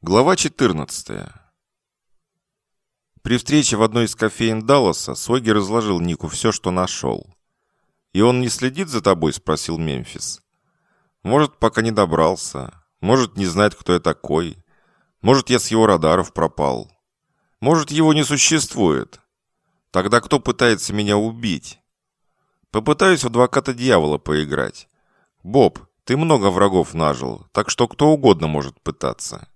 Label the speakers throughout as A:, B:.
A: Глава 14. При встрече в одной из кофеин Далласа Сойгер разложил Нику все, что нашел. «И он не следит за тобой?» – спросил Мемфис. «Может, пока не добрался. Может, не знает, кто я такой. Может, я с его радаров пропал. Может, его не существует. Тогда кто пытается меня убить? Попытаюсь в адвоката дьявола поиграть. Боб, ты много врагов нажил, так что кто угодно может пытаться».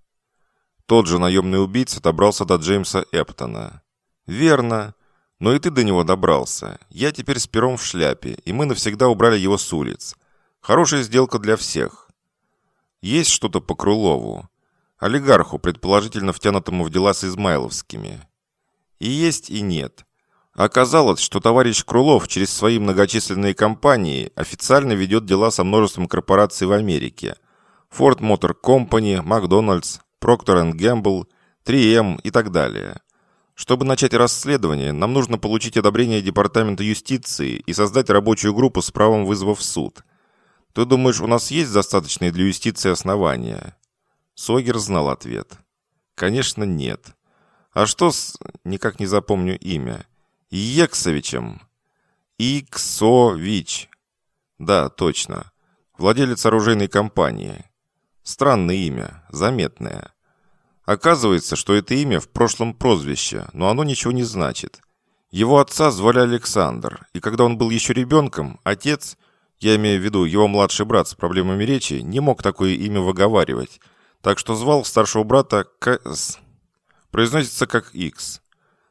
A: Тот же наемный убийца добрался до Джеймса Эптона. «Верно. Но и ты до него добрался. Я теперь с пером в шляпе, и мы навсегда убрали его с улиц. Хорошая сделка для всех. Есть что-то по Крулову. Олигарху, предположительно втянутому в дела с Измайловскими. И есть, и нет. Оказалось, что товарищ Крулов через свои многочисленные компании официально ведет дела со множеством корпораций в Америке. Ford Motor Company, Макдональдс, Procter Gamble, 3M и так далее. Чтобы начать расследование, нам нужно получить одобрение Департамента юстиции и создать рабочую группу с правом вызова в суд. Ты думаешь, у нас есть достаточные для юстиции основания? Согер знал ответ. Конечно, нет. А что с... Никак не запомню имя. Ексовичем. Иксович. Да, точно. Владелец оружейной компании. Странное имя, заметное. Оказывается, что это имя в прошлом прозвище, но оно ничего не значит. Его отца звали Александр, и когда он был еще ребенком, отец, я имею в виду его младший брат с проблемами речи, не мог такое имя выговаривать, так что звал старшего брата К.С. Произносится как X.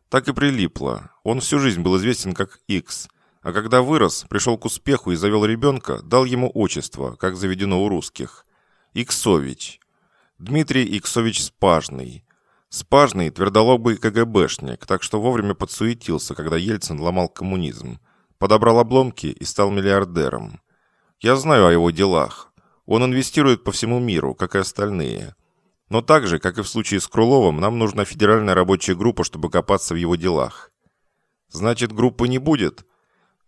A: Так и прилипло. Он всю жизнь был известен как X, а когда вырос, пришел к успеху и завел ребенка, дал ему отчество, как заведено у русских. Иксович. Дмитрий Иксович Спажный. Спажный – твердолобый КГБшник, так что вовремя подсуетился, когда Ельцин ломал коммунизм. Подобрал обломки и стал миллиардером. Я знаю о его делах. Он инвестирует по всему миру, как и остальные. Но так же, как и в случае с Круловым, нам нужна федеральная рабочая группа, чтобы копаться в его делах. Значит, группы не будет?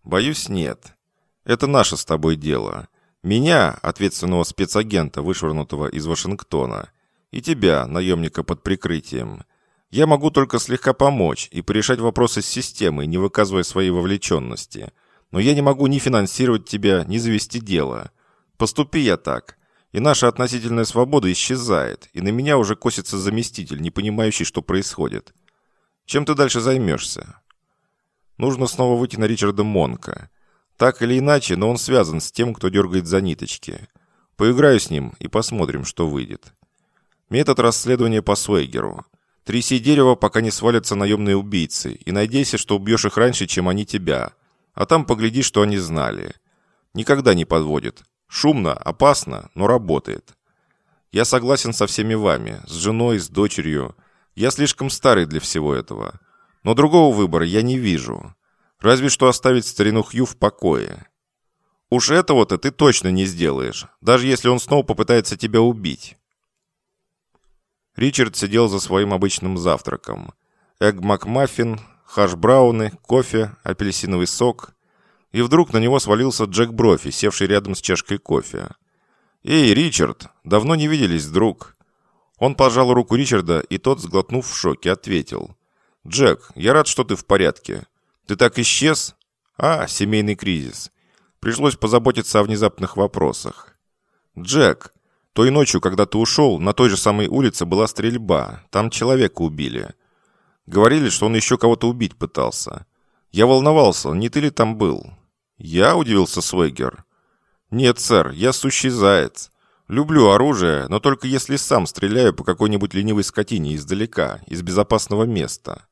A: Боюсь, нет. Это наше с тобой дело. Меня, ответственного спецагента, вышвырнутого из Вашингтона, и тебя, наемника под прикрытием. Я могу только слегка помочь и порешать вопросы с системой, не выказывая своей вовлеченности. Но я не могу ни финансировать тебя, ни завести дело. Поступи я так, и наша относительная свобода исчезает, и на меня уже косится заместитель, не понимающий, что происходит. Чем ты дальше займешься? Нужно снова выйти на Ричарда Монка. Так или иначе, но он связан с тем, кто дергает за ниточки. Поиграю с ним и посмотрим, что выйдет. Метод расследования по Свейгеру. Тряси дерево, пока не свалятся наемные убийцы, и надейся, что убьешь их раньше, чем они тебя. А там погляди, что они знали. Никогда не подводит. Шумно, опасно, но работает. Я согласен со всеми вами, с женой, с дочерью. Я слишком старый для всего этого. Но другого выбора я не вижу. Разве что оставить старину Хью в покое. Уж этого-то ты точно не сделаешь, даже если он снова попытается тебя убить. Ричард сидел за своим обычным завтраком. Эгг Макмаффин, хаш-брауны, кофе, апельсиновый сок. И вдруг на него свалился Джек Брофи, севший рядом с чашкой кофе. «Эй, Ричард, давно не виделись, друг». Он пожал руку Ричарда, и тот, сглотнув в шоке, ответил. «Джек, я рад, что ты в порядке. Ты так исчез? А, семейный кризис. Пришлось позаботиться о внезапных вопросах. Джек, той ночью, когда ты ушел, на той же самой улице была стрельба. Там человека убили. Говорили, что он еще кого-то убить пытался. Я волновался, не ты ли там был? Я удивился Свегер. Нет, сэр, я сущий заяц. Люблю оружие, но только если сам стреляю по какой-нибудь ленивой скотине издалека, из безопасного места.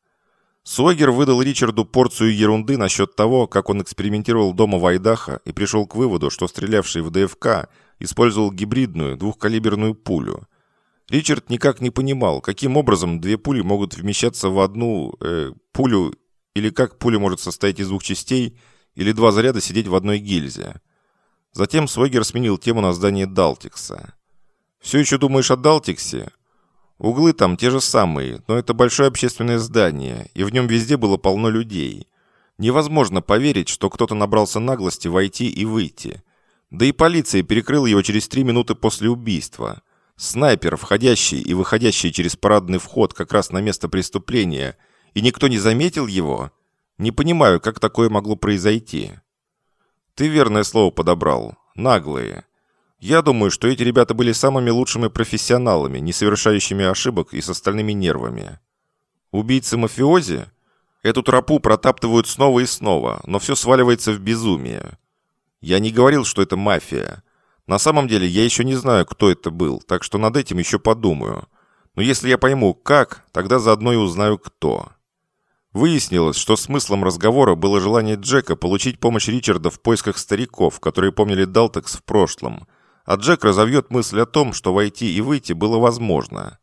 A: Сойгер выдал Ричарду порцию ерунды насчет того, как он экспериментировал дома в Айдахо и пришел к выводу, что стрелявший в ДФК использовал гибридную двухкалиберную пулю. Ричард никак не понимал, каким образом две пули могут вмещаться в одну э, пулю, или как пуля может состоять из двух частей, или два заряда сидеть в одной гильзе. Затем Сойгер сменил тему на здание Далтикса. «Все еще думаешь о Далтиксе?» Углы там те же самые, но это большое общественное здание, и в нем везде было полно людей. Невозможно поверить, что кто-то набрался наглости войти и выйти. Да и полиция перекрыла его через три минуты после убийства. Снайпер, входящий и выходящий через парадный вход как раз на место преступления, и никто не заметил его? Не понимаю, как такое могло произойти. Ты верное слово подобрал. Наглые. Я думаю, что эти ребята были самыми лучшими профессионалами, не совершающими ошибок и с остальными нервами. Убийцы-мафиози? Эту тропу протаптывают снова и снова, но все сваливается в безумие. Я не говорил, что это мафия. На самом деле я еще не знаю, кто это был, так что над этим еще подумаю. Но если я пойму, как, тогда заодно и узнаю, кто. Выяснилось, что смыслом разговора было желание Джека получить помощь Ричарда в поисках стариков, которые помнили Далтекс в прошлом. А Джек разовьет мысль о том, что войти и выйти было возможно.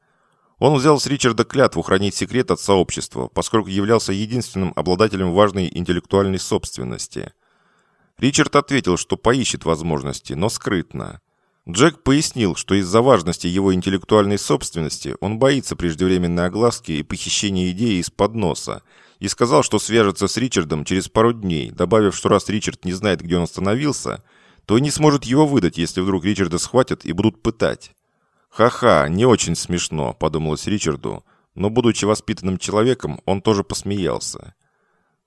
A: Он взял с Ричарда клятву хранить секрет от сообщества, поскольку являлся единственным обладателем важной интеллектуальной собственности. Ричард ответил, что поищет возможности, но скрытно. Джек пояснил, что из-за важности его интеллектуальной собственности он боится преждевременной огласки и похищения идеи из-под носа, и сказал, что свяжется с Ричардом через пару дней, добавив, что раз Ричард не знает, где он остановился, то не сможет его выдать, если вдруг Ричарда схватят и будут пытать. «Ха-ха, не очень смешно», — подумалось Ричарду, но, будучи воспитанным человеком, он тоже посмеялся.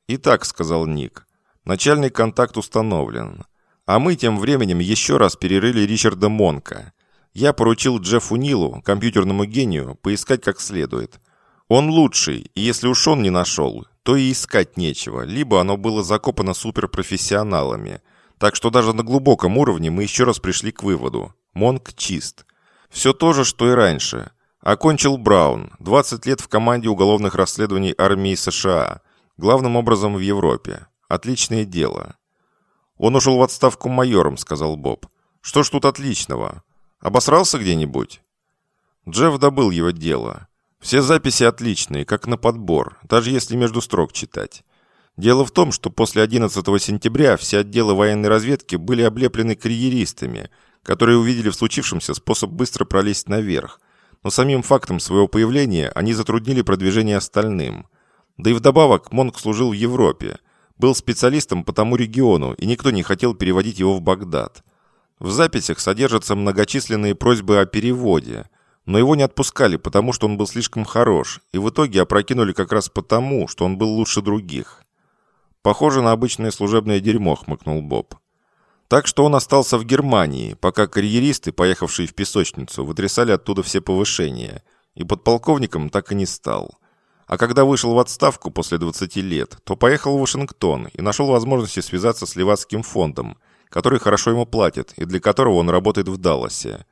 A: «Итак», — сказал Ник, — «начальный контакт установлен. А мы тем временем еще раз перерыли Ричарда Монка. Я поручил Джеффу Нилу, компьютерному гению, поискать как следует. Он лучший, и если уж он не нашел, то и искать нечего, либо оно было закопано суперпрофессионалами. Так что даже на глубоком уровне мы еще раз пришли к выводу. Монк чист. Все то же, что и раньше. Окончил Браун, 20 лет в команде уголовных расследований армии США, главным образом в Европе. Отличное дело. Он ушел в отставку майором, сказал Боб. Что ж тут отличного? Обосрался где-нибудь? Джефф добыл его дело. Все записи отличные, как на подбор, даже если между строк читать. Дело в том, что после 11 сентября все отделы военной разведки были облеплены карьеристами, которые увидели в случившемся способ быстро пролезть наверх, но самим фактом своего появления они затруднили продвижение остальным. Да и вдобавок Монк служил в Европе, был специалистом по тому региону, и никто не хотел переводить его в Багдад. В записях содержатся многочисленные просьбы о переводе, но его не отпускали, потому что он был слишком хорош, и в итоге опрокинули как раз потому, что он был лучше других. «Похоже на обычное служебное дерьмо», — хмыкнул Боб. Так что он остался в Германии, пока карьеристы, поехавшие в песочницу, вытрясали оттуда все повышения, и подполковником так и не стал. А когда вышел в отставку после 20 лет, то поехал в Вашингтон и нашел возможности связаться с Левацким фондом, который хорошо ему платит и для которого он работает в Далласе.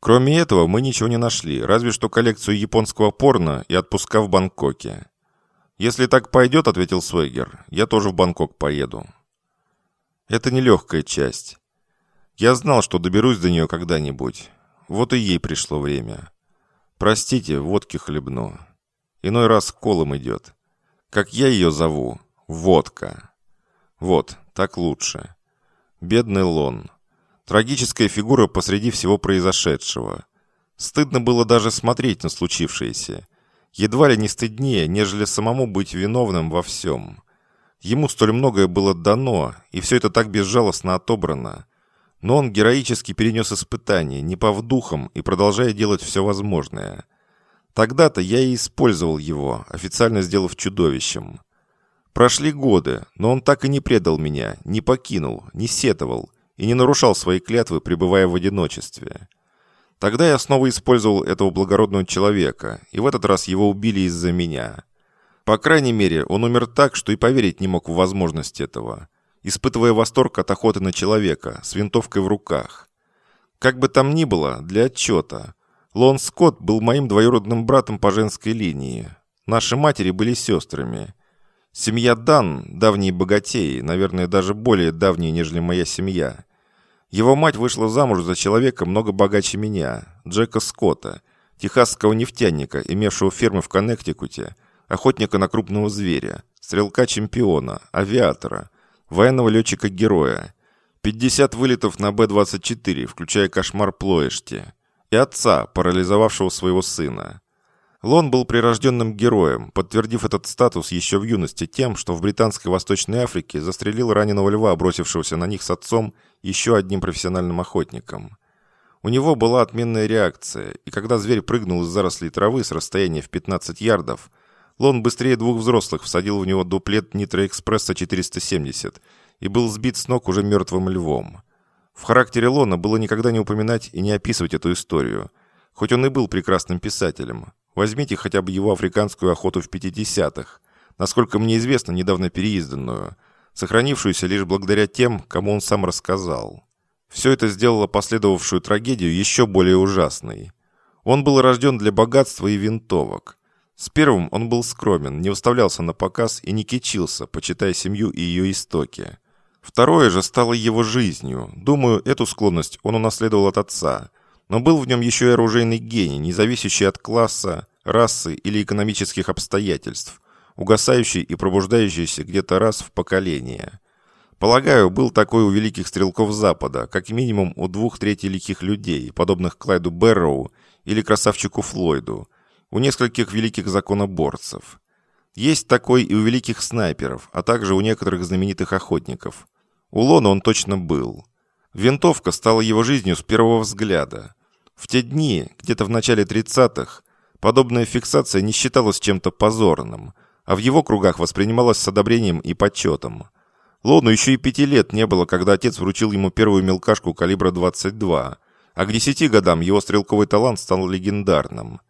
A: Кроме этого, мы ничего не нашли, разве что коллекцию японского порно и отпуска в Бангкоке. «Если так пойдет», — ответил Свегер, — «я тоже в Бангкок поеду». Это нелегкая часть. Я знал, что доберусь до нее когда-нибудь. Вот и ей пришло время. Простите, водки хлебну. Иной раз колом идет. Как я ее зову? Водка. Вот, так лучше. Бедный Лон. Трагическая фигура посреди всего произошедшего. Стыдно было даже смотреть на случившееся. Едва ли не стыднее, нежели самому быть виновным во всем. Ему столь многое было дано, и все это так безжалостно отобрано. Но он героически перенес испытание, не пав духом и продолжая делать все возможное. Тогда-то я и использовал его, официально сделав чудовищем. Прошли годы, но он так и не предал меня, не покинул, не сетовал и не нарушал свои клятвы, пребывая в одиночестве. Тогда я снова использовал этого благородного человека, и в этот раз его убили из-за меня. По крайней мере, он умер так, что и поверить не мог в возможность этого, испытывая восторг от охоты на человека с винтовкой в руках. Как бы там ни было, для отчета. Лон Скотт был моим двоюродным братом по женской линии. Наши матери были сестрами. Семья Дан, давние богатеи, наверное, даже более давние, нежели моя семья. Его мать вышла замуж за человека много богаче меня, Джека Скотта, техасского нефтяника, имевшего фермы в Коннектикуте, охотника на крупного зверя, стрелка-чемпиона, авиатора, военного летчика-героя, 50 вылетов на Б-24, включая кошмар Плоэшти, и отца, парализовавшего своего сына. Лон был прирожденным героем, подтвердив этот статус еще в юности тем, что в британской Восточной Африке застрелил раненого льва, бросившегося на них с отцом, еще одним профессиональным охотником. У него была отменная реакция, и когда зверь прыгнул из зарослей травы с расстояния в 15 ярдов, Лон быстрее двух взрослых всадил в него дуплет Нитроэкспресса 470 и был сбит с ног уже мертвым львом. В характере Лона было никогда не упоминать и не описывать эту историю, хоть он и был прекрасным писателем. Возьмите хотя бы его африканскую охоту в 50-х, насколько мне известно, недавно переизданную, сохранившуюся лишь благодаря тем, кому он сам рассказал. Все это сделало последовавшую трагедию еще более ужасной. Он был рожден для богатства и винтовок. С первым он был скромен, не выставлялся на показ и не кичился, почитая семью и ее истоки. Второе же стало его жизнью. Думаю, эту склонность он унаследовал от отца. Но был в нем еще и оружейный гений, не зависящий от класса, расы или экономических обстоятельств, угасающий и пробуждающийся где-то раз в поколение. Полагаю, был такой у великих стрелков Запада, как минимум у двух третей лихих людей, подобных Клайду Бэрроу или красавчику Флойду, у нескольких великих законоборцев. Есть такой и у великих снайперов, а также у некоторых знаменитых охотников. У Лона он точно был. Винтовка стала его жизнью с первого взгляда. В те дни, где-то в начале 30-х, подобная фиксация не считалась чем-то позорным, а в его кругах воспринималась с одобрением и почетом – Лону еще и пяти лет не было, когда отец вручил ему первую мелкашку калибра 22, а к десяти годам его стрелковый талант стал легендарным.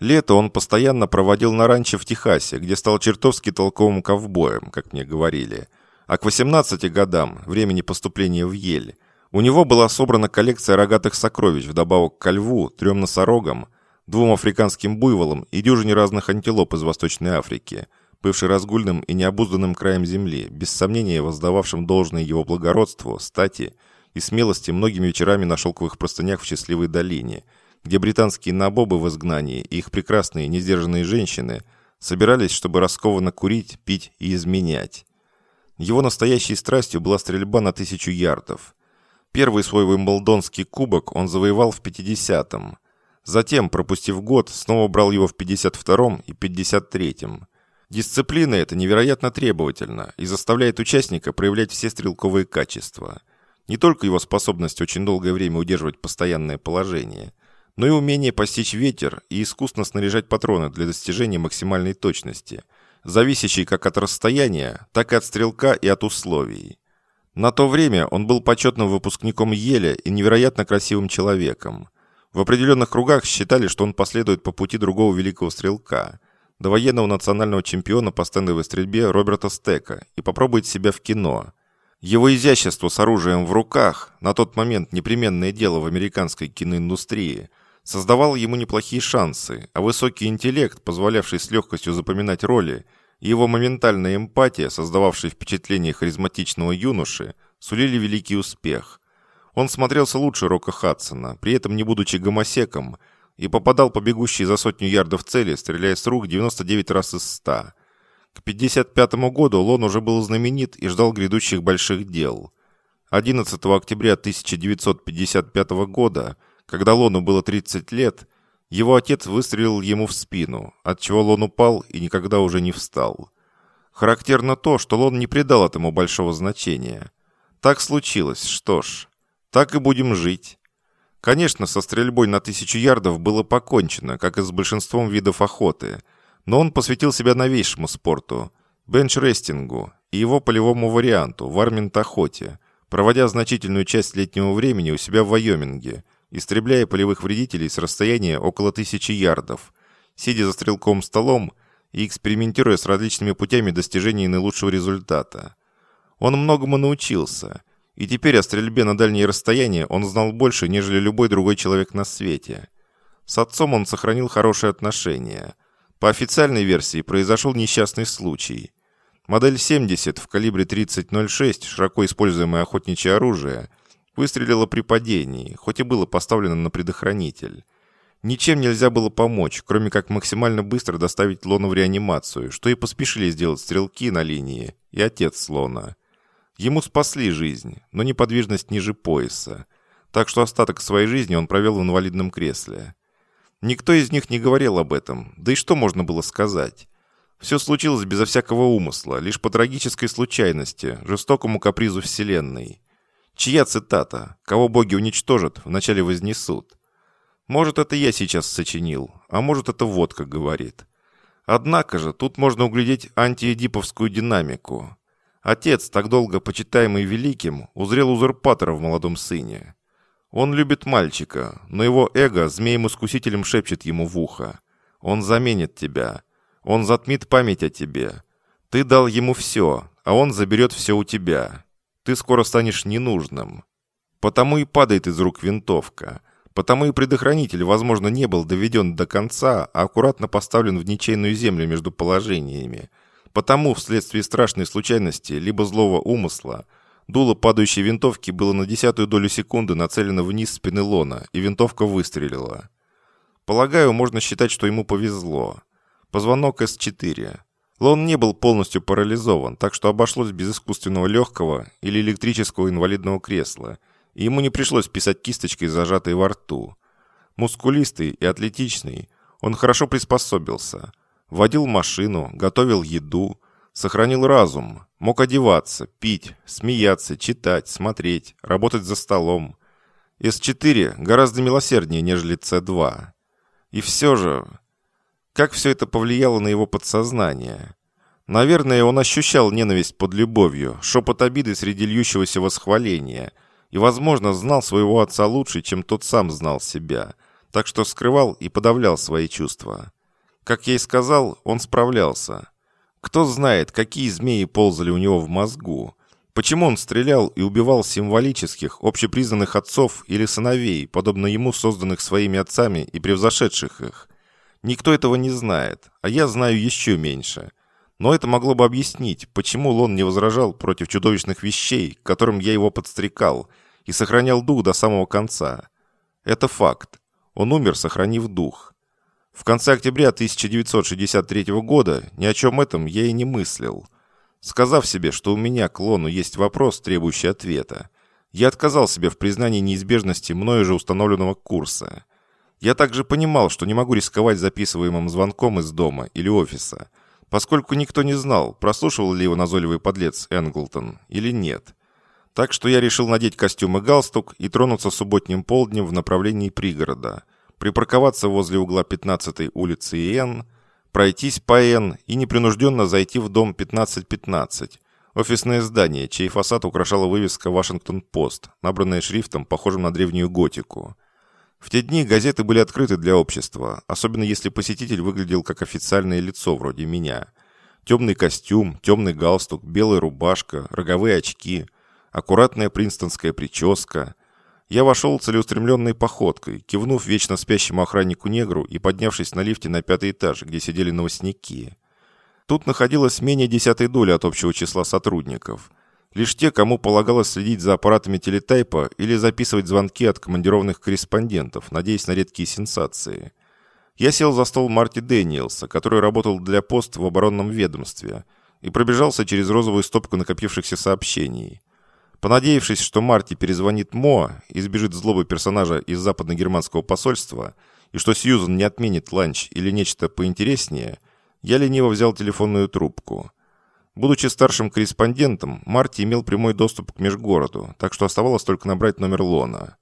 A: Лето он постоянно проводил на ранчо в Техасе, где стал чертовски толковым ковбоем, как мне говорили. А к 18 годам, времени поступления в Ель, у него была собрана коллекция рогатых сокровищ вдобавок к льву, трем носорогам, двум африканским буйволам и дюжине разных антилоп из Восточной Африки – бывший разгульным и необузданным краем земли, без сомнения воздававшим должное его благородству, стати и смелости многими вечерами на шелковых простынях в счастливой долине, где британские набобы в изгнании и их прекрасные несдержанные женщины собирались, чтобы раскованно курить, пить и изменять. Его настоящей страстью была стрельба на тысячу ярдов. Первый свой Уимблдонский кубок он завоевал в 50-м. Затем, пропустив год, снова брал его в 52-м и 53-м. Дисциплина эта невероятно требовательна и заставляет участника проявлять все стрелковые качества. Не только его способность очень долгое время удерживать постоянное положение, но и умение постичь ветер и искусно снаряжать патроны для достижения максимальной точности, зависящей как от расстояния, так и от стрелка и от условий. На то время он был почетным выпускником Еля и невероятно красивым человеком. В определенных кругах считали, что он последует по пути другого великого стрелка – до национального чемпиона по стендовой стрельбе Роберта Стека и попробует себя в кино. Его изящество с оружием в руках, на тот момент непременное дело в американской киноиндустрии, создавало ему неплохие шансы, а высокий интеллект, позволявший с легкостью запоминать роли, и его моментальная эмпатия, создававшая впечатление харизматичного юноши, сулили великий успех. Он смотрелся лучше Рока Хадсона, при этом не будучи гомосеком – и попадал по бегущей за сотню ярдов цели, стреляя с рук 99 раз из 100. К 55 году Лон уже был знаменит и ждал грядущих больших дел. 11 октября 1955 года, когда Лону было 30 лет, его отец выстрелил ему в спину, от чего Лон упал и никогда уже не встал. Характерно то, что Лон не придал этому большого значения. Так случилось, что ж, так и будем жить. Конечно, со стрельбой на тысячу ярдов было покончено, как и с большинством видов охоты, но он посвятил себя новейшему спорту – бенчрестингу и его полевому варианту – варминт-охоте, проводя значительную часть летнего времени у себя в Вайоминге, истребляя полевых вредителей с расстояния около тысячи ярдов, сидя за стрелковым столом и экспериментируя с различными путями достижения наилучшего результата. Он многому научился – и теперь о стрельбе на дальние расстояния он знал больше, нежели любой другой человек на свете. С отцом он сохранил хорошие отношения. По официальной версии произошел несчастный случай. Модель 70 в калибре 30.06, широко используемое охотничье оружие, выстрелила при падении, хоть и было поставлено на предохранитель. Ничем нельзя было помочь, кроме как максимально быстро доставить Лона в реанимацию, что и поспешили сделать стрелки на линии и отец Лона. Ему спасли жизнь, но неподвижность ниже пояса, так что остаток своей жизни он провел в инвалидном кресле. Никто из них не говорил об этом, да и что можно было сказать? Все случилось безо всякого умысла, лишь по трагической случайности, жестокому капризу Вселенной. Чья цитата? Кого боги уничтожат, вначале вознесут. Может, это я сейчас сочинил, а может, это водка говорит. Однако же, тут можно углядеть антиэдиповскую динамику. Отец, так долго почитаемый великим, узрел узурпатора в молодом сыне. Он любит мальчика, но его эго змеем-искусителем шепчет ему в ухо. Он заменит тебя. Он затмит память о тебе. Ты дал ему все, а он заберет все у тебя. Ты скоро станешь ненужным. Потому и падает из рук винтовка. Потому и предохранитель, возможно, не был доведен до конца, а аккуратно поставлен в ничейную землю между положениями. Потому, вследствие страшной случайности, либо злого умысла, дуло падающей винтовки было на десятую долю секунды нацелено вниз спины Лона, и винтовка выстрелила. Полагаю, можно считать, что ему повезло. Позвонок С4. Лон не был полностью парализован, так что обошлось без искусственного легкого или электрического инвалидного кресла, и ему не пришлось писать кисточкой, зажатой во рту. Мускулистый и атлетичный, он хорошо приспособился. Водил машину, готовил еду, сохранил разум, мог одеваться, пить, смеяться, читать, смотреть, работать за столом. С4 гораздо милосерднее, нежели С2. И все же, как все это повлияло на его подсознание? Наверное, он ощущал ненависть под любовью, шепот обиды среди льющегося восхваления, и, возможно, знал своего отца лучше, чем тот сам знал себя, так что скрывал и подавлял свои чувства. Как я и сказал, он справлялся. Кто знает, какие змеи ползали у него в мозгу, Почему он стрелял и убивал символических, общепризнанных отцов или сыновей, подобно ему созданных своими отцами и превзошедших их? Никто этого не знает, а я знаю еще меньше. Но это могло бы объяснить, почему Лон не возражал против чудовищных вещей, которым я его подстрекал, и сохранял дух до самого конца. Это факт. Он умер, сохранив дух. В конце октября 1963 года ни о чем этом я и не мыслил. Сказав себе, что у меня к Лону есть вопрос, требующий ответа, я отказал себе в признании неизбежности мною же установленного курса. Я также понимал, что не могу рисковать записываемым звонком из дома или офиса, поскольку никто не знал, прослушивал ли его назойливый подлец Энглтон или нет. Так что я решил надеть костюм и галстук и тронуться субботним полднем в направлении пригорода, припарковаться возле угла 15-й улицы Иен, пройтись по Н и непринужденно зайти в дом 1515, офисное здание, чей фасад украшала вывеска «Вашингтон-Пост», набранная шрифтом, похожим на древнюю готику – в те дни газеты были открыты для общества, особенно если посетитель выглядел как официальное лицо вроде меня. Темный костюм, темный галстук, белая рубашка, роговые очки, аккуратная принстонская прическа. Я вошел целеустремленной походкой, кивнув вечно спящему охраннику-негру и поднявшись на лифте на пятый этаж, где сидели новостники. Тут находилось менее десятой доли от общего числа сотрудников – Лишь те, кому полагалось следить за аппаратами телетайпа или записывать звонки от командированных корреспондентов, надеясь на редкие сенсации. Я сел за стол Марти Дэниелса, который работал для пост в оборонном ведомстве, и пробежался через розовую стопку накопившихся сообщений. Понадеявшись, что Марти перезвонит Мо и избежит злобы персонажа из западно-германского посольства, и что Сьюзан не отменит ланч или нечто поинтереснее, я лениво взял телефонную трубку – Будучи старшим корреспондентом, Марти имел прямой доступ к межгороду, так что оставалось только набрать номер Лона.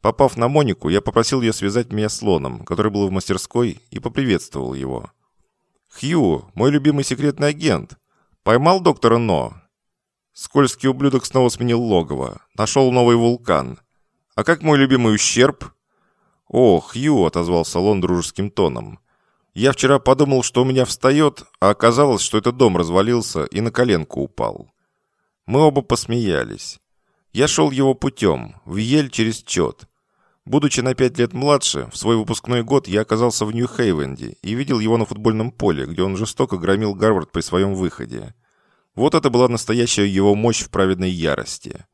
A: Попав на Монику, я попросил ее связать меня с Лоном, который был в мастерской, и поприветствовал его. «Хью, мой любимый секретный агент. Поймал доктора Но?» Скользкий ублюдок снова сменил логово. Нашел новый вулкан. «А как мой любимый ущерб?» «О, Хью», — отозвался Лон дружеским тоном. Я вчера подумал, что у меня встает, а оказалось, что этот дом развалился и на коленку упал. Мы оба посмеялись. Я шел его путем, в Ель через Чет. Будучи на пять лет младше, в свой выпускной год я оказался в Нью-Хейвенде и видел его на футбольном поле, где он жестоко громил Гарвард при своем выходе. Вот это была настоящая его мощь в праведной ярости.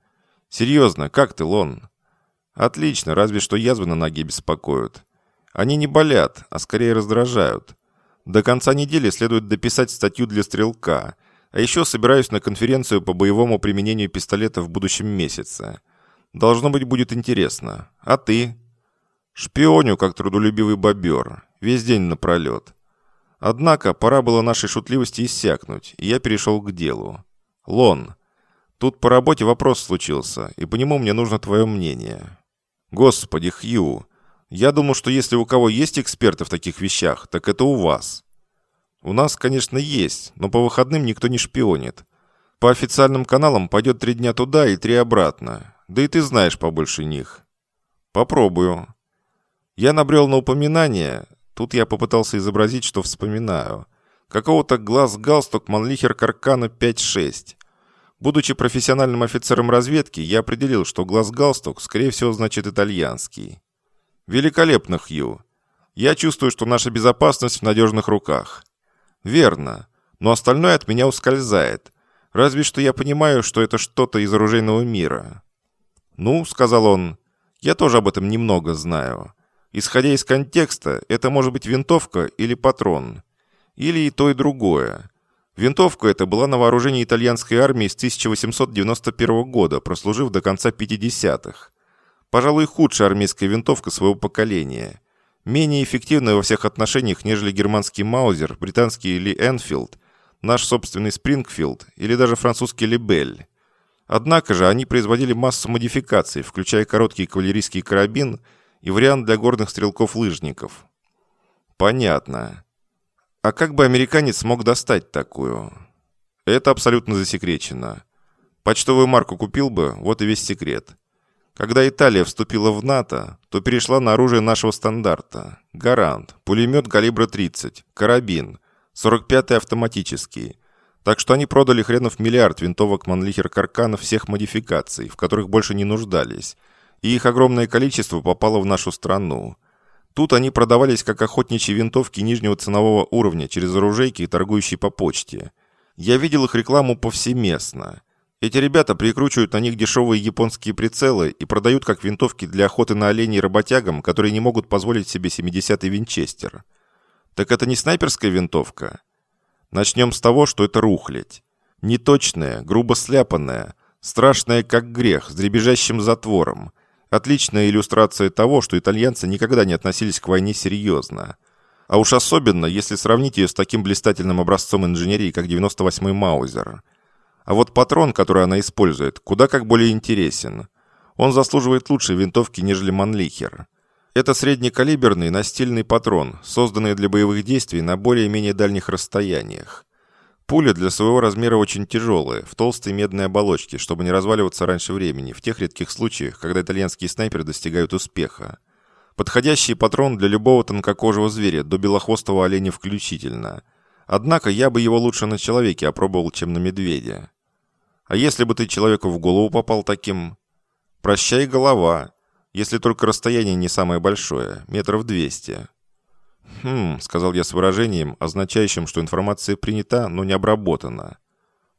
A: «Серьезно, как ты, Лон?» «Отлично, разве что язвы на ноге беспокоят. Они не болят, а скорее раздражают. До конца недели следует дописать статью для стрелка, а еще собираюсь на конференцию по боевому применению пистолета в будущем месяце. Должно быть, будет интересно. А ты? Шпионю, как трудолюбивый бобер. Весь день напролет. Однако, пора было нашей шутливости иссякнуть, и я перешел к делу. Лон. Тут по работе вопрос случился, и по нему мне нужно твое мнение». «Господи, Хью, я думал, что если у кого есть эксперты в таких вещах, так это у вас». «У нас, конечно, есть, но по выходным никто не шпионит. По официальным каналам пойдет три дня туда и три обратно. Да и ты знаешь побольше них». «Попробую». Я набрел на упоминание, тут я попытался изобразить, что вспоминаю. Какого-то глаз-галстук Манлихер Каркана 5-6. Будучи профессиональным офицером разведки, я определил, что глаз-галстук, скорее всего, значит итальянский. Великолепно, Хью. Я чувствую, что наша безопасность в надежных руках. Верно. Но остальное от меня ускользает. Разве что я понимаю, что это что-то из оружейного мира. Ну, сказал он, я тоже об этом немного знаю. Исходя из контекста, это может быть винтовка или патрон. Или и то, и другое. Винтовка эта была на вооружении итальянской армии с 1891 года, прослужив до конца 50-х. Пожалуй, худшая армейская винтовка своего поколения. Менее эффективная во всех отношениях, нежели германский Маузер, британский Ли Энфилд, наш собственный Спрингфилд или даже французский Лебель. Однако же они производили массу модификаций, включая короткий кавалерийский карабин и вариант для горных стрелков-лыжников. Понятно. А как бы американец смог достать такую? Это абсолютно засекречено. Почтовую марку купил бы, вот и весь секрет. Когда Италия вступила в НАТО, то перешла на оружие нашего стандарта. Гарант, пулемет калибра 30, карабин, 45-й автоматический. Так что они продали хренов миллиард винтовок Манлихер Каркана всех модификаций, в которых больше не нуждались. И их огромное количество попало в нашу страну. Тут они продавались как охотничьи винтовки нижнего ценового уровня через оружейки, торгующие по почте. Я видел их рекламу повсеместно. Эти ребята прикручивают на них дешевые японские прицелы и продают как винтовки для охоты на оленей работягам, которые не могут позволить себе 70-й винчестер. Так это не снайперская винтовка? Начнем с того, что это рухлядь. Неточная, грубо сляпанная, страшная как грех, с дребезжащим затвором – Отличная иллюстрация того, что итальянцы никогда не относились к войне серьезно. А уж особенно, если сравнить ее с таким блистательным образцом инженерии, как 98-й Маузер. А вот патрон, который она использует, куда как более интересен. Он заслуживает лучшей винтовки, нежели Манлихер. Это среднекалиберный настильный патрон, созданный для боевых действий на более-менее дальних расстояниях. Пуля для своего размера очень тяжелая, в толстой медной оболочке, чтобы не разваливаться раньше времени, в тех редких случаях, когда итальянские снайперы достигают успеха. Подходящий патрон для любого тонкокожего зверя, до белохвостого оленя включительно. Однако я бы его лучше на человеке опробовал, чем на медведя. А если бы ты человеку в голову попал таким? Прощай голова, если только расстояние не самое большое, метров двести. «Хм», — сказал я с выражением, означающим, что информация принята, но не обработана.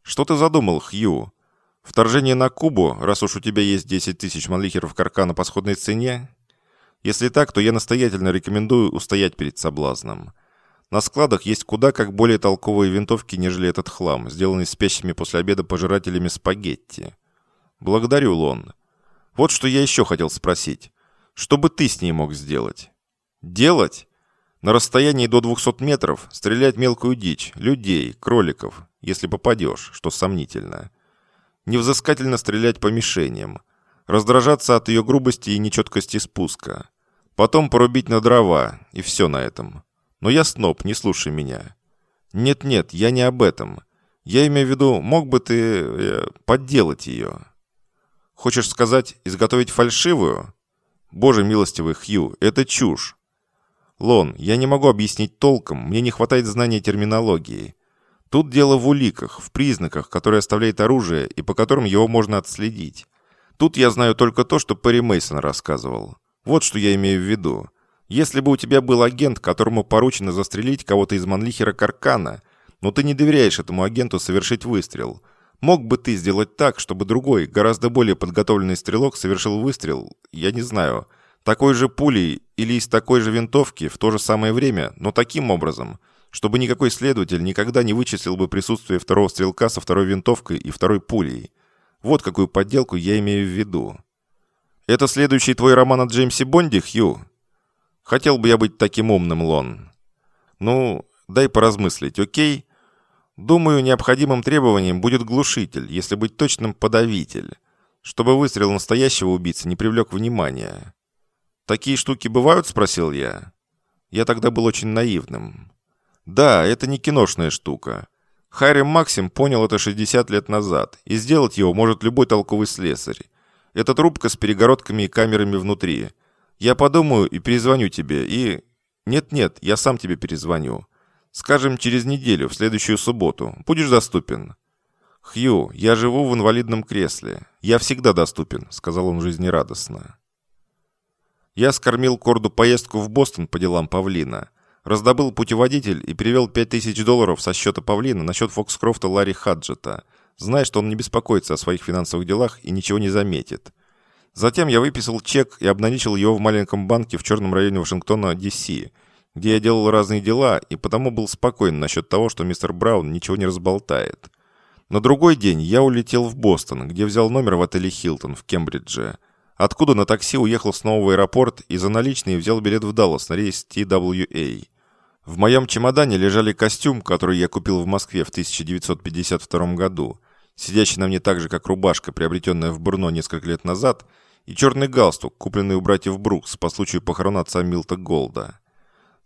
A: «Что ты задумал, Хью? Вторжение на Кубу, раз уж у тебя есть 10 тысяч манлихеров каркана по сходной цене? Если так, то я настоятельно рекомендую устоять перед соблазном. На складах есть куда как более толковые винтовки, нежели этот хлам, сделанный спящими после обеда пожирателями спагетти. Благодарю, Лон. Вот что я еще хотел спросить. Что бы ты с ней мог сделать? Делать? На расстоянии до 200 метров стрелять мелкую дичь, людей, кроликов, если попадешь, что сомнительно. Невзыскательно стрелять по мишеням. Раздражаться от ее грубости и нечеткости спуска. Потом порубить на дрова, и все на этом. Но я сноб, не слушай меня. Нет-нет, я не об этом. Я имею в виду, мог бы ты э, подделать ее. Хочешь сказать, изготовить фальшивую? Боже милостивый, Хью, это чушь. Лон, я не могу объяснить толком, мне не хватает знания терминологии. Тут дело в уликах, в признаках, которые оставляет оружие и по которым его можно отследить. Тут я знаю только то, что Перри Мейсон рассказывал. Вот что я имею в виду. Если бы у тебя был агент, которому поручено застрелить кого-то из Манлихера Каркана, но ты не доверяешь этому агенту совершить выстрел, мог бы ты сделать так, чтобы другой, гораздо более подготовленный стрелок совершил выстрел, я не знаю, такой же пулей или из такой же винтовки в то же самое время, но таким образом, чтобы никакой следователь никогда не вычислил бы присутствие второго стрелка со второй винтовкой и второй пулей. Вот какую подделку я имею в виду. Это следующий твой роман о Джеймсе Бонде, Хью? Хотел бы я быть таким умным, Лон. Ну, дай поразмыслить, окей? Думаю, необходимым требованием будет глушитель, если быть точным, подавитель, чтобы выстрел настоящего убийцы не привлек внимания. «Такие штуки бывают?» – спросил я. Я тогда был очень наивным. Да, это не киношная штука. Харри Максим понял это 60 лет назад, и сделать его может любой толковый слесарь. Это трубка с перегородками и камерами внутри. Я подумаю и перезвоню тебе, и... Нет-нет, я сам тебе перезвоню. Скажем, через неделю, в следующую субботу. Будешь доступен?» «Хью, я живу в инвалидном кресле. Я всегда доступен», — сказал он жизнерадостно. Я скормил Корду поездку в Бостон по делам Павлина. Раздобыл путеводитель и перевел 5000 долларов со счета Павлина на счет Фокскрофта Ларри Хаджета, зная, что он не беспокоится о своих финансовых делах и ничего не заметит. Затем я выписал чек и обналичил его в маленьком банке в черном районе Вашингтона, Ди-Си, где я делал разные дела и потому был спокоен насчет того, что мистер Браун ничего не разболтает. На другой день я улетел в Бостон, где взял номер в отеле «Хилтон» в Кембридже, откуда на такси уехал снова в аэропорт и за наличные взял билет в Даллас на рейс TWA. В моем чемодане лежали костюм, который я купил в Москве в 1952 году, сидящий на мне так же, как рубашка, приобретенная в Бурно несколько лет назад, и черный галстук, купленный у братьев Брукс по случаю похорон отца Милта Голда.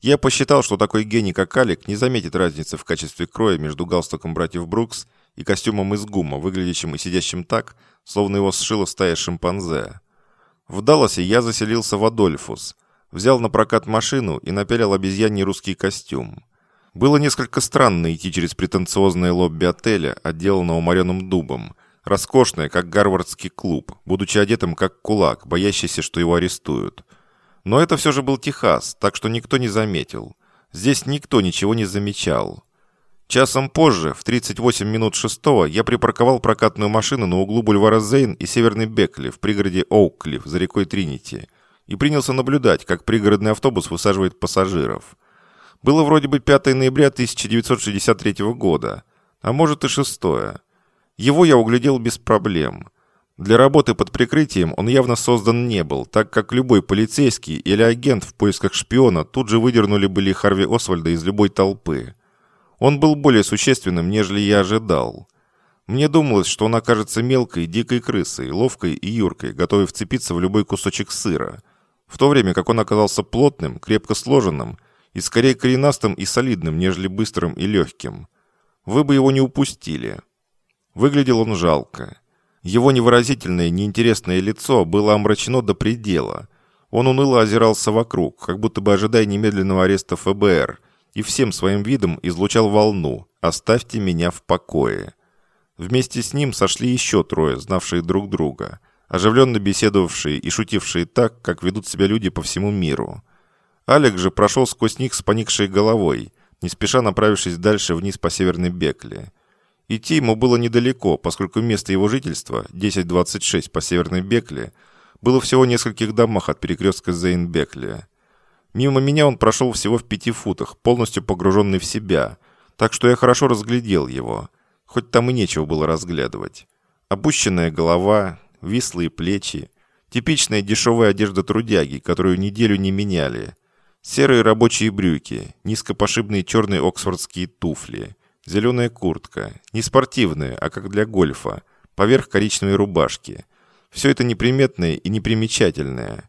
A: Я посчитал, что такой гений, как Алик, не заметит разницы в качестве кроя между галстуком братьев Брукс и костюмом из гума, выглядящим и сидящим так, словно его сшила стая шимпанзе. В Далласе я заселился в Адольфус, взял на прокат машину и напялил обезьяний русский костюм. Было несколько странно идти через претенциозное лобби отеля, отделанного мореным дубом, роскошное, как гарвардский клуб, будучи одетым как кулак, боящийся, что его арестуют. Но это все же был Техас, так что никто не заметил. Здесь никто ничего не замечал. Часом позже, в 38 минут шестого, я припарковал прокатную машину на углу бульвара Зейн и Северный Бекли в пригороде Оуклифф за рекой Тринити и принялся наблюдать, как пригородный автобус высаживает пассажиров. Было вроде бы 5 ноября 1963 года, а может и 6. Его я углядел без проблем – для работы под прикрытием он явно создан не был, так как любой полицейский или агент в поисках шпиона тут же выдернули бы ли Харви Освальда из любой толпы. Он был более существенным, нежели я ожидал. Мне думалось, что он окажется мелкой, дикой крысой, ловкой и юркой, готовой вцепиться в любой кусочек сыра. В то время как он оказался плотным, крепко сложенным и скорее коренастым и солидным, нежели быстрым и легким. Вы бы его не упустили. Выглядел он жалко. Его невыразительное, неинтересное лицо было омрачено до предела. Он уныло озирался вокруг, как будто бы ожидая немедленного ареста ФБР, и всем своим видом излучал волну «Оставьте меня в покое». Вместе с ним сошли еще трое, знавшие друг друга, оживленно беседовавшие и шутившие так, как ведут себя люди по всему миру. Алек же прошел сквозь них с поникшей головой, не спеша направившись дальше вниз по Северной Бекле. Идти ему было недалеко, поскольку место его жительства, 1026 по Северной Бекле, было всего в нескольких домах от перекрестка Зейн-Бекли. Мимо меня он прошел всего в пяти футах, полностью погруженный в себя, так что я хорошо разглядел его, хоть там и нечего было разглядывать. Опущенная голова, вислые плечи, типичная дешевая одежда трудяги, которую неделю не меняли, серые рабочие брюки, низкопошибные черные оксфордские туфли – Зеленая куртка. Не спортивная, а как для гольфа. Поверх коричневой рубашки. Все это неприметное и непримечательное.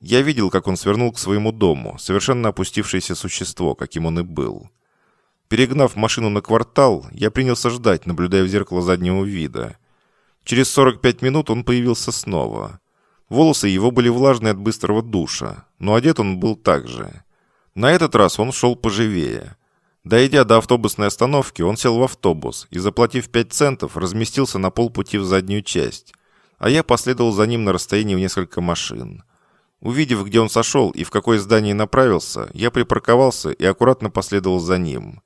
A: Я видел, как он свернул к своему дому, совершенно опустившееся существо, каким он и был. Перегнав машину на квартал, я принялся ждать, наблюдая в зеркало заднего вида. Через 45 минут он появился снова. Волосы его были влажные от быстрого душа, но одет он был так же. На этот раз он шел поживее. Дойдя до автобусной остановки, он сел в автобус и, заплатив 5 центов, разместился на полпути в заднюю часть, а я последовал за ним на расстоянии в несколько машин. Увидев, где он сошел и в какое здание направился, я припарковался и аккуратно последовал за ним.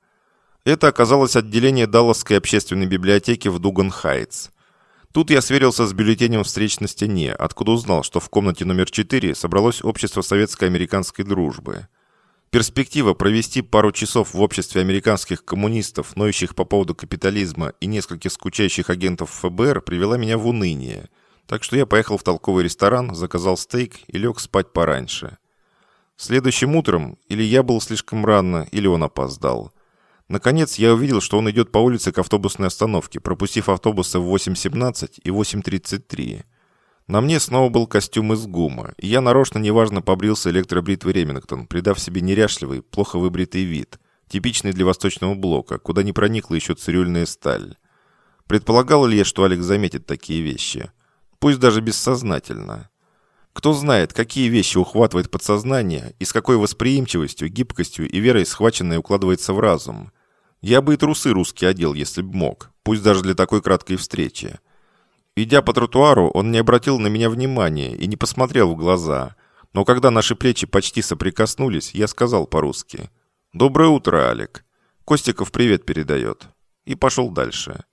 A: Это оказалось отделение Далласской общественной библиотеки в Дуган-Хайтс. Тут я сверился с бюллетенем встреч на стене, откуда узнал, что в комнате номер 4 собралось общество советско-американской дружбы – Перспектива провести пару часов в обществе американских коммунистов, ноющих по поводу капитализма и нескольких скучающих агентов ФБР привела меня в уныние. Так что я поехал в толковый ресторан, заказал стейк и лег спать пораньше. Следующим утром или я был слишком рано, или он опоздал. Наконец, я увидел, что он идет по улице к автобусной остановке, пропустив автобусы в 8.17 и 8.33. На мне снова был костюм из гума, и я нарочно неважно побрился электробритвой Ремингтон, придав себе неряшливый, плохо выбритый вид, типичный для восточного блока, куда не проникла еще цирюльная сталь. Предполагал ли я, что Алекс заметит такие вещи? Пусть даже бессознательно. Кто знает, какие вещи ухватывает подсознание и с какой восприимчивостью, гибкостью и верой схваченное укладывается в разум. Я бы и трусы русские одел, если б мог, пусть даже для такой краткой встречи. Идя по тротуару, он не обратил на меня внимания и не посмотрел в глаза. Но когда наши плечи почти соприкоснулись, я сказал по-русски. «Доброе утро, Алик. Костиков привет передает». И пошел дальше.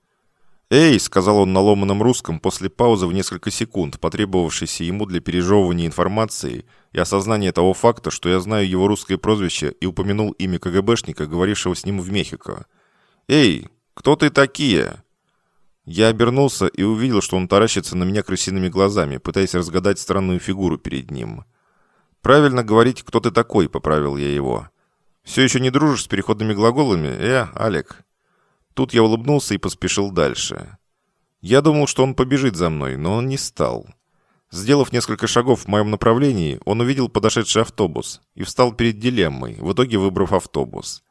A: «Эй!» — сказал он на ломаном русском после паузы в несколько секунд, потребовавшейся ему для пережевывания информации и осознания того факта, что я знаю его русское прозвище и упомянул имя КГБшника, говорившего с ним в Мехико. «Эй! Кто ты такие?» Я обернулся и увидел, что он таращится на меня крысиными глазами, пытаясь разгадать странную фигуру перед ним. «Правильно говорить, кто ты такой», — поправил я его. «Все еще не дружишь с переходными глаголами, э, Алек?» Тут я улыбнулся и поспешил дальше. Я думал, что он побежит за мной, но он не стал. Сделав несколько шагов в моем направлении, он увидел подошедший автобус и встал перед дилеммой, в итоге выбрав автобус.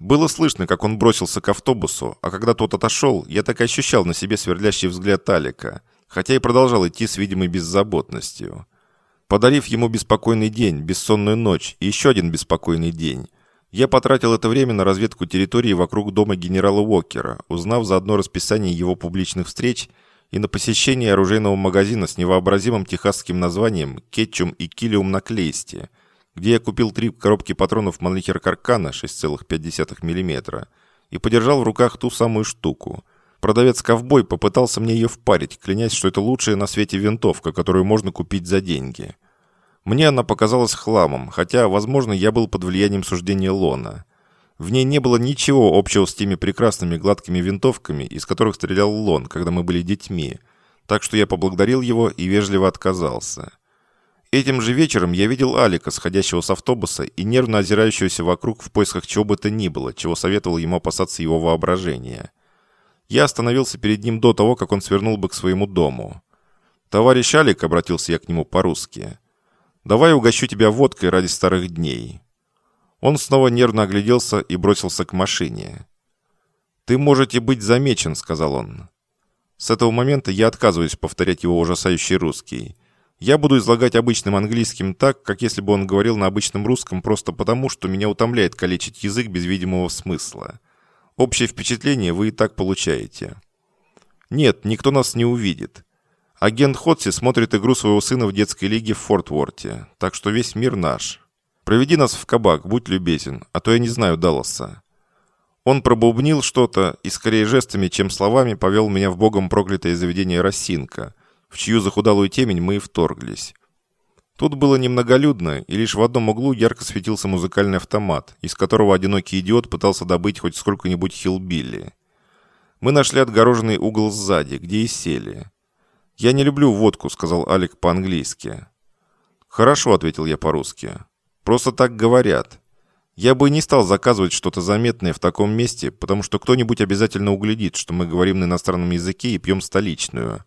A: Было слышно, как он бросился к автобусу, а когда тот отошел, я так и ощущал на себе сверлящий взгляд Алика, хотя и продолжал идти с видимой беззаботностью. Подарив ему беспокойный день, бессонную ночь и еще один беспокойный день, я потратил это время на разведку территории вокруг дома генерала Уокера, узнав заодно расписание его публичных встреч и на посещение оружейного магазина с невообразимым техасским названием «Кетчум и Килиум на Клейсте», где я купил три коробки патронов Манлихер Каркана 6,5 мм и подержал в руках ту самую штуку. Продавец-ковбой попытался мне ее впарить, клянясь, что это лучшая на свете винтовка, которую можно купить за деньги. Мне она показалась хламом, хотя, возможно, я был под влиянием суждения Лона. В ней не было ничего общего с теми прекрасными гладкими винтовками, из которых стрелял Лон, когда мы были детьми, так что я поблагодарил его и вежливо отказался. Этим же вечером я видел Алика, сходящего с автобуса и нервно озирающегося вокруг в поисках чего бы то ни было, чего советовал ему опасаться его воображения. Я остановился перед ним до того, как он свернул бы к своему дому. «Товарищ Алик», — обратился я к нему по-русски, — «давай угощу тебя водкой ради старых дней». Он снова нервно огляделся и бросился к машине. «Ты можете быть замечен», — сказал он. С этого момента я отказываюсь повторять его ужасающий русский. Я буду излагать обычным английским так, как если бы он говорил на обычном русском просто потому, что меня утомляет калечить язык без видимого смысла. Общее впечатление вы и так получаете. Нет, никто нас не увидит. Агент Ходси смотрит игру своего сына в детской лиге в Форт-Ворте, так что весь мир наш. Проведи нас в кабак, будь любезен, а то я не знаю Далласа». Он пробубнил что-то и скорее жестами, чем словами повел меня в богом проклятое заведение «Росинка», в чью захудалую темень мы и вторглись. Тут было немноголюдно, и лишь в одном углу ярко светился музыкальный автомат, из которого одинокий идиот пытался добыть хоть сколько-нибудь хилбилли. Мы нашли отгороженный угол сзади, где и сели. «Я не люблю водку», — сказал Алик по-английски. «Хорошо», — ответил я по-русски. «Просто так говорят. Я бы не стал заказывать что-то заметное в таком месте, потому что кто-нибудь обязательно углядит, что мы говорим на иностранном языке и пьем столичную.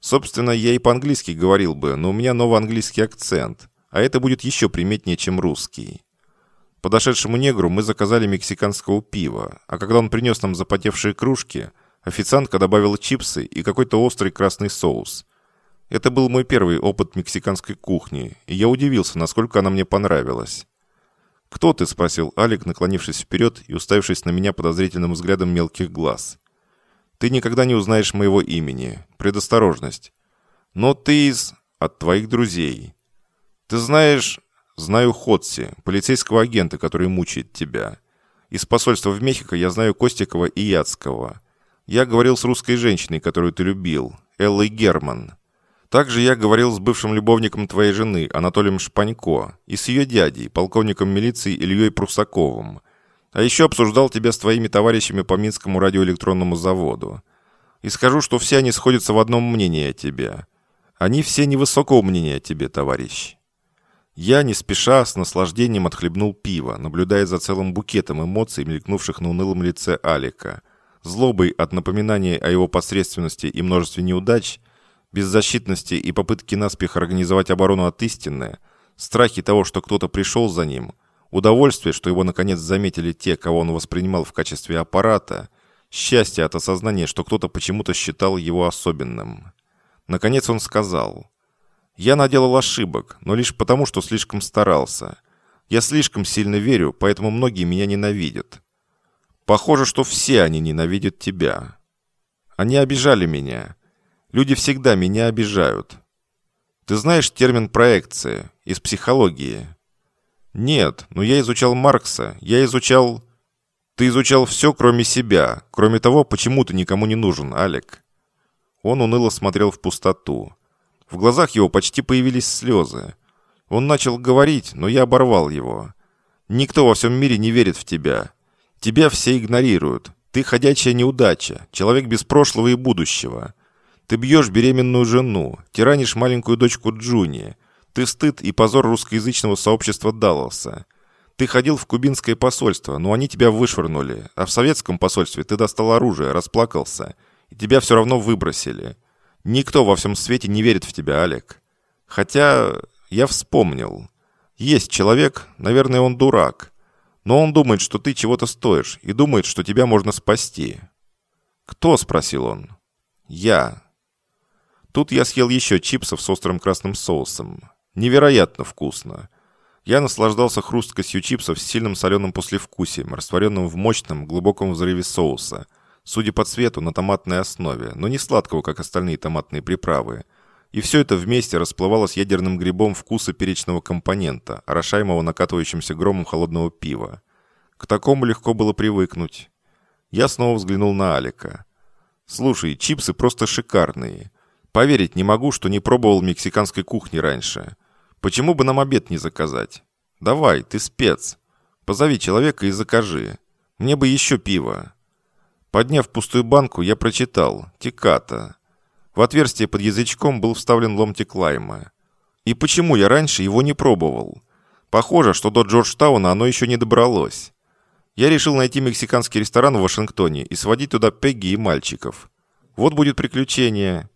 A: Собственно, я и по-английски говорил бы, но у меня новоанглийский акцент, а это будет еще приметнее, чем русский. Подошедшему негру мы заказали мексиканского пива, а когда он принес нам запотевшие кружки, официантка добавила чипсы и какой-то острый красный соус. Это был мой первый опыт мексиканской кухни, и я удивился, насколько она мне понравилась. «Кто ты?» – спросил Алик, наклонившись вперед и уставившись на меня подозрительным взглядом мелких глаз. Ты никогда не узнаешь моего имени. Предосторожность. Но ты из... от твоих друзей. Ты знаешь... Знаю Ходси, полицейского агента, который мучает тебя. Из посольства в Мехико я знаю Костикова и Яцкого. Я говорил с русской женщиной, которую ты любил, Эллой Герман. Также я говорил с бывшим любовником твоей жены, Анатолием Шпанько, и с ее дядей, полковником милиции Ильей Прусаковым. А еще обсуждал тебя с твоими товарищами по Минскому радиоэлектронному заводу. И скажу, что все они сходятся в одном мнении о тебе. Они все невысокого мнения о тебе, товарищ». Я, не спеша, с наслаждением отхлебнул пиво, наблюдая за целым букетом эмоций, мелькнувших на унылом лице Алика. Злобой от напоминания о его посредственности и множестве неудач, беззащитности и попытки наспех организовать оборону от истины, страхи того, что кто-то пришел за ним, удовольствие, что его наконец заметили те, кого он воспринимал в качестве аппарата, счастье от осознания, что кто-то почему-то считал его особенным. Наконец он сказал, «Я наделал ошибок, но лишь потому, что слишком старался. Я слишком сильно верю, поэтому многие меня ненавидят. Похоже, что все они ненавидят тебя. Они обижали меня. Люди всегда меня обижают. Ты знаешь термин «проекция» из психологии? Нет, но я изучал Маркса, я изучал... Ты изучал все, кроме себя, кроме того, почему ты никому не нужен, Алек. Он уныло смотрел в пустоту. В глазах его почти появились слезы. Он начал говорить, но я оборвал его. «Никто во всем мире не верит в тебя. Тебя все игнорируют. Ты ходячая неудача, человек без прошлого и будущего. Ты бьешь беременную жену, тиранишь маленькую дочку Джуни. Ты стыд и позор русскоязычного сообщества Далласа. Ты ходил в кубинское посольство, но они тебя вышвырнули, а в советском посольстве ты достал оружие, расплакался, и тебя все равно выбросили. Никто во всем свете не верит в тебя, Олег. Хотя я вспомнил. Есть человек, наверное, он дурак, но он думает, что ты чего-то стоишь, и думает, что тебя можно спасти. «Кто?» – спросил он. «Я». Тут я съел еще чипсов с острым красным соусом. Невероятно вкусно. Я наслаждался хрусткостью чипсов с сильным соленым послевкусием, растворенным в мощном, глубоком взрыве соуса. Судя по цвету, на томатной основе, но не сладкого, как остальные томатные приправы – и все это вместе расплывалось ядерным грибом вкуса перечного компонента, орошаемого накатывающимся громом холодного пива. К такому легко было привыкнуть. Я снова взглянул на Алика. «Слушай, чипсы просто шикарные. Поверить не могу, что не пробовал мексиканской кухни раньше. Почему бы нам обед не заказать? Давай, ты спец. Позови человека и закажи. Мне бы еще пива». Подняв пустую банку, я прочитал «Теката». В отверстие под язычком был вставлен ломтик лайма. И почему я раньше его не пробовал? Похоже, что до Джорджтауна оно еще не добралось. Я решил найти мексиканский ресторан в Вашингтоне и сводить туда Пегги и мальчиков. Вот будет приключение.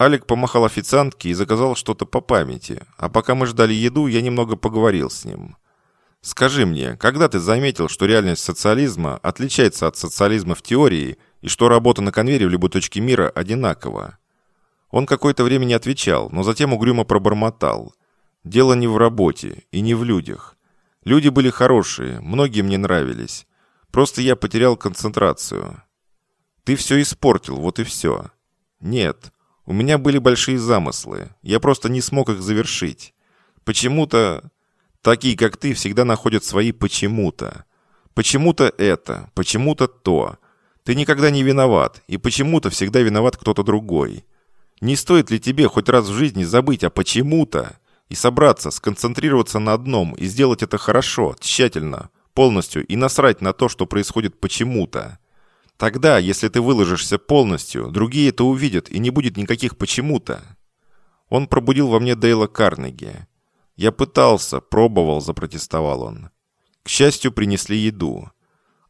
A: Алик помахал официантке и заказал что-то по памяти, а пока мы ждали еду, я немного поговорил с ним. «Скажи мне, когда ты заметил, что реальность социализма отличается от социализма в теории и что работа на конвейере в любой точке мира одинакова. Он какое-то время не отвечал, но затем угрюмо пробормотал. Дело не в работе и не в людях. Люди были хорошие, многие мне нравились. Просто я потерял концентрацию. Ты все испортил, вот и все. Нет, у меня были большие замыслы. Я просто не смог их завершить. Почему-то... Такие, как ты, всегда находят свои «почему-то». Почему-то это, почему-то то. Ты никогда не виноват, и почему-то всегда виноват кто-то другой. Не стоит ли тебе хоть раз в жизни забыть о почему-то и собраться, сконцентрироваться на одном и сделать это хорошо, тщательно, полностью и насрать на то, что происходит почему-то? Тогда, если ты выложишься полностью, другие это увидят и не будет никаких почему-то. Он пробудил во мне Дейла Карнеги. Я пытался, пробовал, запротестовал он. К счастью, принесли еду.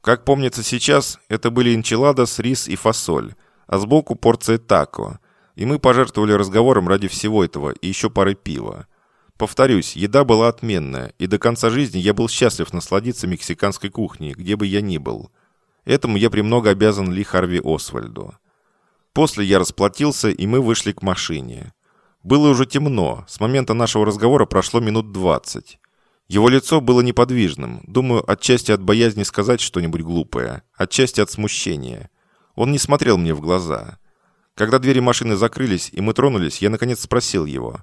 A: Как помнится сейчас, это были энчиладос, рис и фасоль, а сбоку порция тако. И мы пожертвовали разговором ради всего этого и еще пары пива. Повторюсь, еда была отменная, и до конца жизни я был счастлив насладиться мексиканской кухней, где бы я ни был. Этому я премного обязан Ли Харви Освальду. После я расплатился, и мы вышли к машине. Было уже темно, с момента нашего разговора прошло минут двадцать. Его лицо было неподвижным, думаю, отчасти от боязни сказать что-нибудь глупое, отчасти от смущения. Он не смотрел мне в глаза. Когда двери машины закрылись и мы тронулись, я наконец спросил его.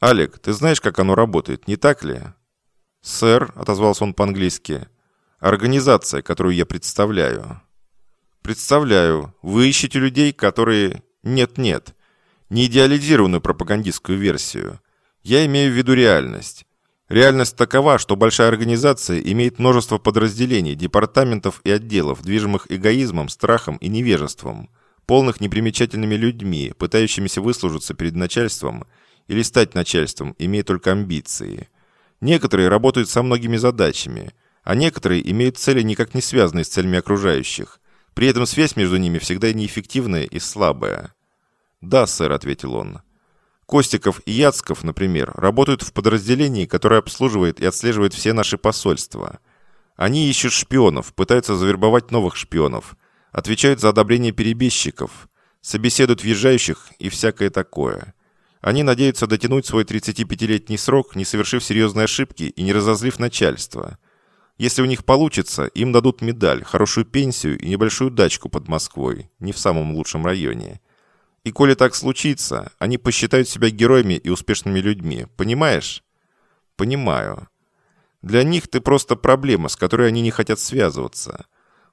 A: «Алек, ты знаешь, как оно работает, не так ли?» «Сэр», — отозвался он по-английски, — «организация, которую я представляю». «Представляю. Вы ищете людей, которые...» «Нет-нет. Не идеализированную пропагандистскую версию. Я имею в виду реальность. Реальность такова, что большая организация имеет множество подразделений, департаментов и отделов, движимых эгоизмом, страхом и невежеством, полных непримечательными людьми, пытающимися выслужиться перед начальством или стать начальством, имея только амбиции. Некоторые работают со многими задачами, а некоторые имеют цели, никак не связанные с целями окружающих. При этом связь между ними всегда неэффективная и слабая. «Да, сэр», — ответил он. Костиков и Яцков, например, работают в подразделении, которое обслуживает и отслеживает все наши посольства. Они ищут шпионов, пытаются завербовать новых шпионов, отвечают за одобрение перебежчиков, собеседуют въезжающих и всякое такое. Они надеются дотянуть свой 35-летний срок, не совершив серьезной ошибки и не разозлив начальство. Если у них получится, им дадут медаль, хорошую пенсию и небольшую дачку под Москвой, не в самом лучшем районе. И коли так случится, они посчитают себя героями и успешными людьми. Понимаешь? Понимаю. Для них ты просто проблема, с которой они не хотят связываться.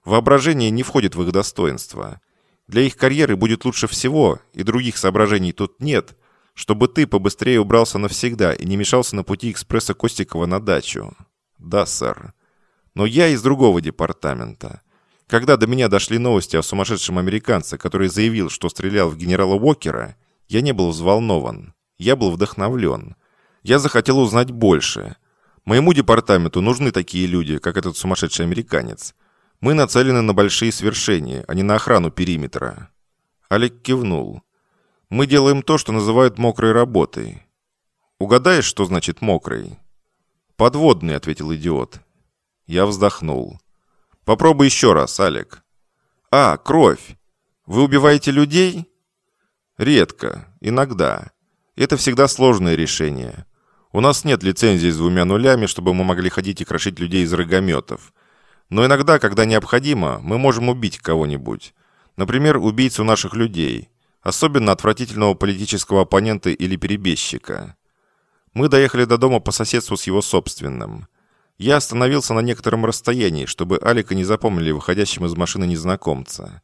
A: Воображение не входит в их достоинство. Для их карьеры будет лучше всего, и других соображений тут нет, чтобы ты побыстрее убрался навсегда и не мешался на пути экспресса Костикова на дачу. Да, сэр. Но я из другого департамента. Когда до меня дошли новости о сумасшедшем американце, который заявил, что стрелял в генерала Уокера, я не был взволнован. Я был вдохновлен. Я захотел узнать больше. Моему департаменту нужны такие люди, как этот сумасшедший американец. Мы нацелены на большие свершения, а не на охрану периметра». Алик кивнул. Мы делаем то, что называют мокрой работой. Угадаешь, что значит мокрый? Подводный, ответил идиот. Я вздохнул. Попробуй еще раз, Алек. А, кровь. Вы убиваете людей? Редко, иногда. Это всегда сложное решение. У нас нет лицензии с двумя нулями, чтобы мы могли ходить и крошить людей из рогометов. Но иногда, когда необходимо, мы можем убить кого-нибудь. Например, убийцу наших людей особенно отвратительного политического оппонента или перебежчика. Мы доехали до дома по соседству с его собственным. Я остановился на некотором расстоянии, чтобы Алика не запомнили выходящим из машины незнакомца.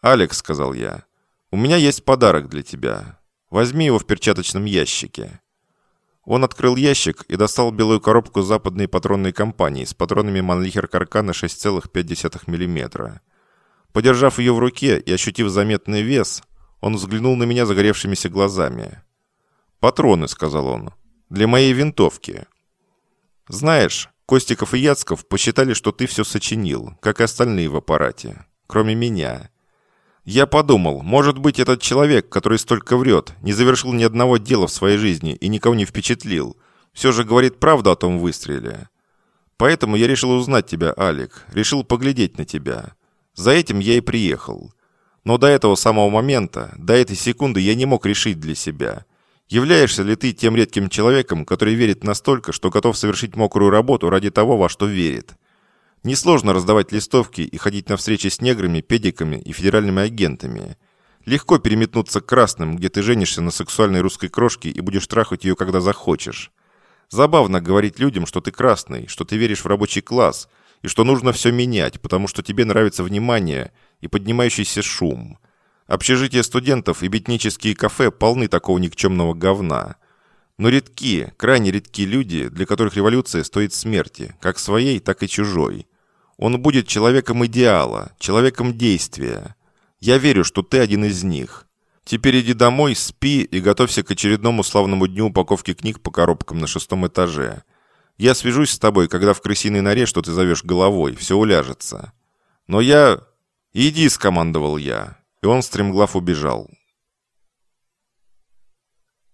A: «Алекс», — сказал я, — «у меня есть подарок для тебя. Возьми его в перчаточном ящике». Он открыл ящик и достал белую коробку западной патронной компании с патронами Манлихер Каркана 6,5 мм. Подержав ее в руке и ощутив заметный вес, он взглянул на меня загоревшимися глазами. «Патроны», — сказал он, — «для моей винтовки». «Знаешь, Костиков и Яцков посчитали, что ты все сочинил, как и остальные в аппарате, кроме меня. Я подумал, может быть, этот человек, который столько врет, не завершил ни одного дела в своей жизни и никого не впечатлил, все же говорит правду о том выстреле. Поэтому я решил узнать тебя, Алик, решил поглядеть на тебя. За этим я и приехал. Но до этого самого момента, до этой секунды я не мог решить для себя, являешься ли ты тем редким человеком, который верит настолько, что готов совершить мокрую работу ради того, во что верит. Несложно раздавать листовки и ходить на встречи с неграми, педиками и федеральными агентами. Легко переметнуться к красным, где ты женишься на сексуальной русской крошке и будешь трахать ее, когда захочешь. Забавно говорить людям, что ты красный, что ты веришь в рабочий класс, и что нужно все менять, потому что тебе нравится внимание – и поднимающийся шум. Общежития студентов и бетнические кафе полны такого никчемного говна. Но редки, крайне редки люди, для которых революция стоит смерти, как своей, так и чужой. Он будет человеком идеала, человеком действия. Я верю, что ты один из них. Теперь иди домой, спи и готовься к очередному славному дню упаковки книг по коробкам на шестом этаже. Я свяжусь с тобой, когда в крысиной норе, что ты зовешь головой, все уляжется. Но я... «Иди», — скомандовал я, и он стремглав убежал.